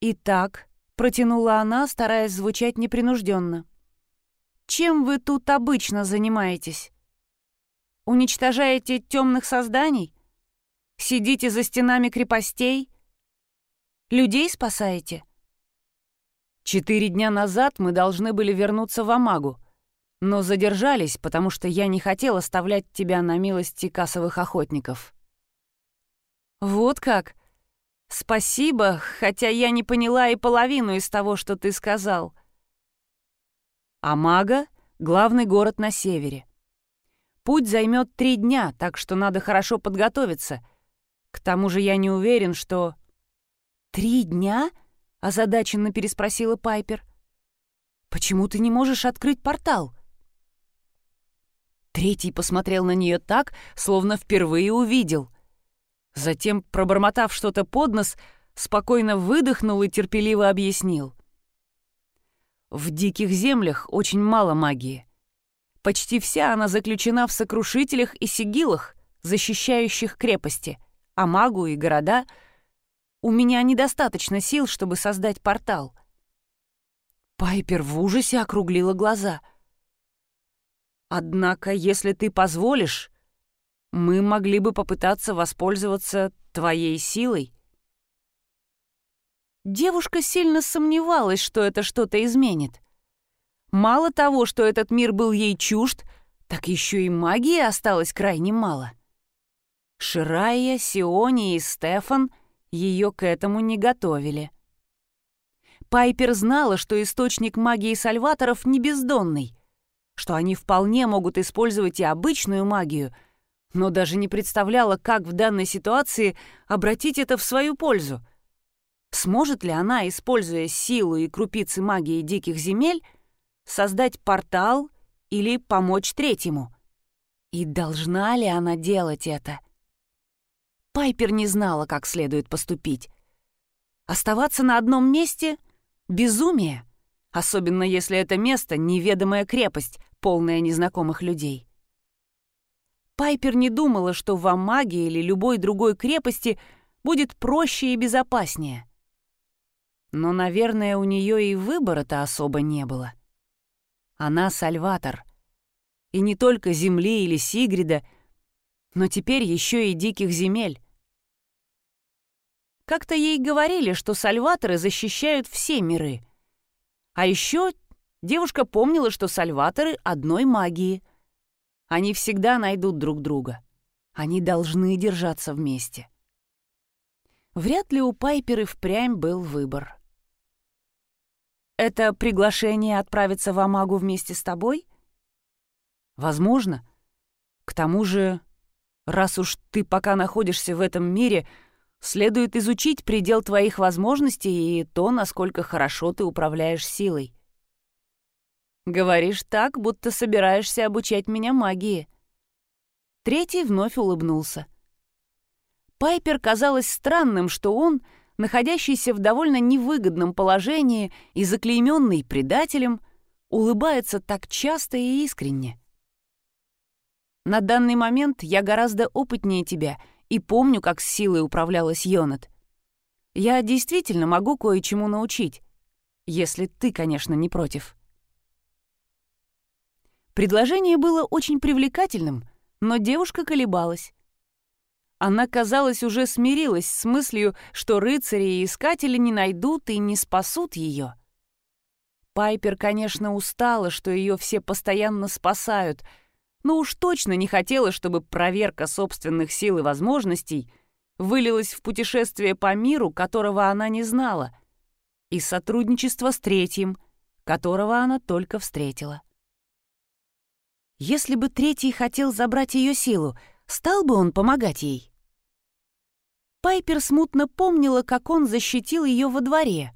«Итак», — протянула она, стараясь звучать непринужденно, — «чем вы тут обычно занимаетесь?» Уничтожаете темных созданий? Сидите за стенами крепостей? Людей спасаете? Четыре дня назад мы должны были вернуться в Амагу, но задержались, потому что я не хотел оставлять тебя на милости кассовых охотников. Вот как? Спасибо, хотя я не поняла и половину из того, что ты сказал. Амага — главный город на севере. Путь займет три дня, так что надо хорошо подготовиться. К тому же я не уверен, что... «Три дня?» — озадаченно переспросила Пайпер. «Почему ты не можешь открыть портал?» Третий посмотрел на нее так, словно впервые увидел. Затем, пробормотав что-то под нос, спокойно выдохнул и терпеливо объяснил. «В диких землях очень мало магии. Почти вся она заключена в сокрушителях и сигилах, защищающих крепости, а магу и города. У меня недостаточно сил, чтобы создать портал. Пайпер в ужасе округлила глаза. Однако, если ты позволишь, мы могли бы попытаться воспользоваться твоей силой. Девушка сильно сомневалась, что это что-то изменит. Мало того, что этот мир был ей чужд, так еще и магии осталось крайне мало. Ширая, Сиони и Стефан ее к этому не готовили. Пайпер знала, что источник магии сальваторов не бездонный, что они вполне могут использовать и обычную магию, но даже не представляла, как в данной ситуации обратить это в свою пользу. Сможет ли она, используя силу и крупицы магии диких земель, создать портал или помочь третьему. И должна ли она делать это? Пайпер не знала, как следует поступить. Оставаться на одном месте — безумие, особенно если это место — неведомая крепость, полная незнакомых людей. Пайпер не думала, что в Амаге или любой другой крепости будет проще и безопаснее. Но, наверное, у нее и выбора-то особо не было. — она Сальватор. И не только земли или Сигрида, но теперь еще и диких земель. Как-то ей говорили, что сальваторы защищают все миры. А еще девушка помнила, что сальваторы одной магии. Они всегда найдут друг друга. Они должны держаться вместе. Вряд ли у Пайпер и впрямь был выбор. «Это приглашение отправиться в Амагу вместе с тобой?» «Возможно. К тому же, раз уж ты пока находишься в этом мире, следует изучить предел твоих возможностей и то, насколько хорошо ты управляешь силой. Говоришь так, будто собираешься обучать меня магии. Третий вновь улыбнулся. Пайпер казалось странным, что он, находящийся в довольно невыгодном положении и заклейменный предателем, улыбается так часто и искренне. На данный момент я гораздо опытнее тебя и помню, как с силой управлялась Йонат. Я действительно могу кое-чему научить, если ты, конечно, не против. Предложение было очень привлекательным, но девушка колебалась. Она, казалось, уже смирилась с мыслью, что рыцари и искатели не найдут и не спасут ее. Пайпер, конечно, устала, что ее все постоянно спасают, но уж точно не хотела, чтобы проверка собственных сил и возможностей вылилась в путешествие по миру, которого она не знала, и сотрудничество с третьим, которого она только встретила. Если бы третий хотел забрать ее силу, стал бы он помогать ей? Пайпер смутно помнила, как он защитил ее во дворе.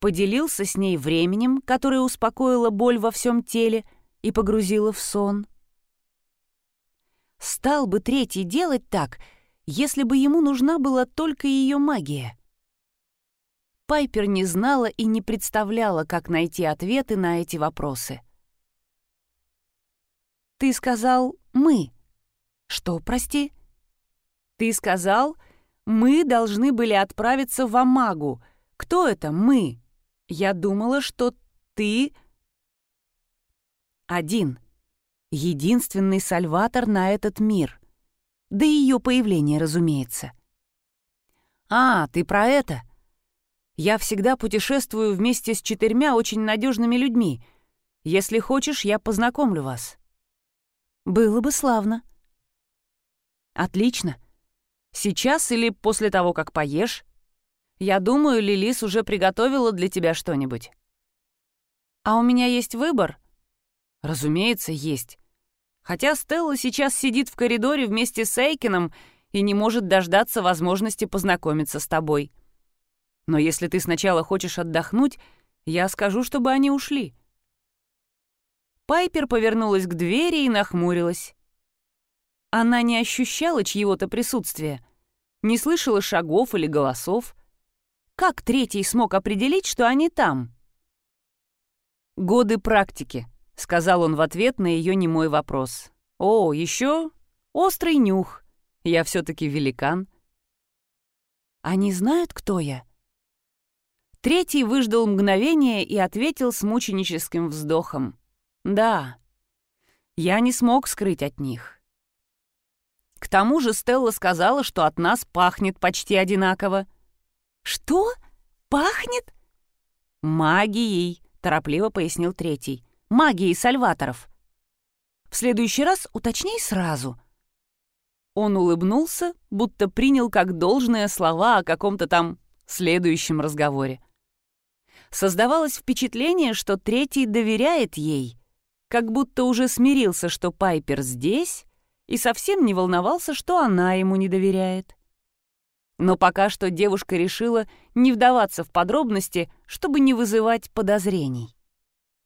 Поделился с ней временем, которое успокоило боль во всем теле и погрузило в сон. Стал бы третий делать так, если бы ему нужна была только ее магия. Пайпер не знала и не представляла, как найти ответы на эти вопросы. Ты сказал «мы». Что, прости? Ты сказал, мы должны были отправиться в Амагу. Кто это «мы»? Я думала, что ты... Один. Единственный сальватор на этот мир. И ее появление, разумеется. А, ты про это? Я всегда путешествую вместе с четырьмя очень надежными людьми. Если хочешь, я познакомлю вас. Было бы славно. Отлично. Сейчас или после того, как поешь? Я думаю, Лилис уже приготовила для тебя что-нибудь. А у меня есть выбор? Разумеется, есть. Хотя Стелла сейчас сидит в коридоре вместе с Эйкином и не может дождаться возможности познакомиться с тобой. Но если ты сначала хочешь отдохнуть, я скажу, чтобы они ушли. Пайпер повернулась к двери и нахмурилась. Она не ощущала чьего-то присутствия, не слышала шагов или голосов. Как третий смог определить, что они там? «Годы практики», — сказал он в ответ на ее немой вопрос. «О, еще острый нюх. Я все-таки великан». «Они знают, кто я?» Третий выждал мгновение и ответил с мученическим вздохом. Да, я не смог скрыть от них. К тому же Стелла сказала, что от нас пахнет почти одинаково. «Что? Пахнет?» «Магией», — торопливо пояснил третий. «Магией сальваторов». «В следующий раз уточняй сразу». Он улыбнулся, будто принял как должное слова о каком-то там следующем разговоре. Создавалось впечатление, что третий доверяет ей, как будто уже смирился, что Пайпер здесь, и совсем не волновался, что она ему не доверяет. Но пока что девушка решила не вдаваться в подробности, чтобы не вызывать подозрений.